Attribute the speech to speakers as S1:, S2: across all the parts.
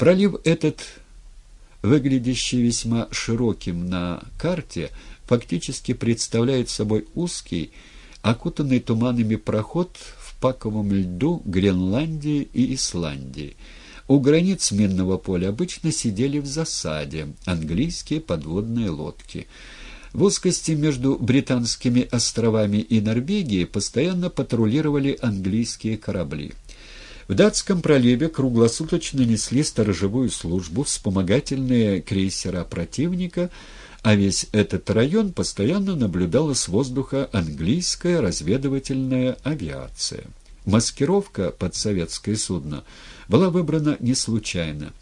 S1: Пролив этот, выглядящий весьма широким на карте, фактически представляет собой узкий, окутанный туманами проход в паковом льду Гренландии и Исландии. У границ минного поля обычно сидели в засаде английские подводные лодки. В узкости между Британскими островами и Норвегией постоянно патрулировали английские корабли. В датском проливе круглосуточно несли сторожевую службу вспомогательные крейсера противника, а весь этот район постоянно наблюдала с воздуха английская разведывательная авиация. Маскировка под советское судно была выбрана не случайно.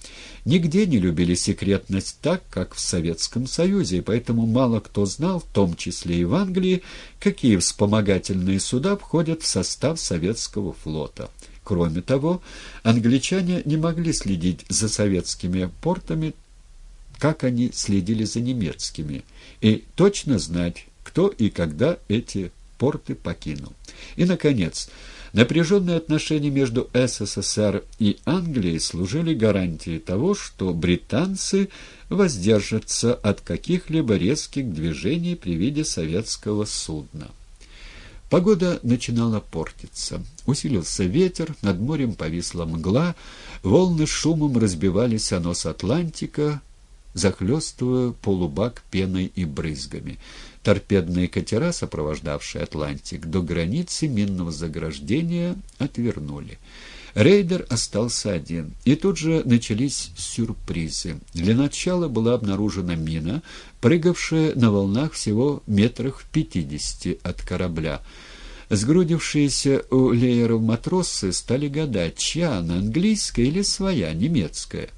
S1: Нигде не любили секретность так, как в Советском Союзе, поэтому мало кто знал, в том числе и в Англии, какие вспомогательные суда входят в состав советского флота. Кроме того, англичане не могли следить за советскими портами, как они следили за немецкими, и точно знать, кто и когда эти порты покинул. И, наконец, напряженные отношения между СССР и Англией служили гарантией того, что британцы воздержатся от каких-либо резких движений при виде советского судна. Погода начинала портиться. Усилился ветер, над морем повисла мгла, волны с шумом разбивались о нос «Атлантиса», захлестывая полубак пеной и брызгами. Торпедные катера, сопровождавшие «Атлантис», до границы минного заграждения отвернули. Рейдер остался один, и тут же начались сюрпризы. Для начала была обнаружена мина, прыгавшая на волнах всего метрах в пятидесяти от корабля. Сгрудившиеся у лееров матросы стали гадать, чья она, английская или своя, немецкая.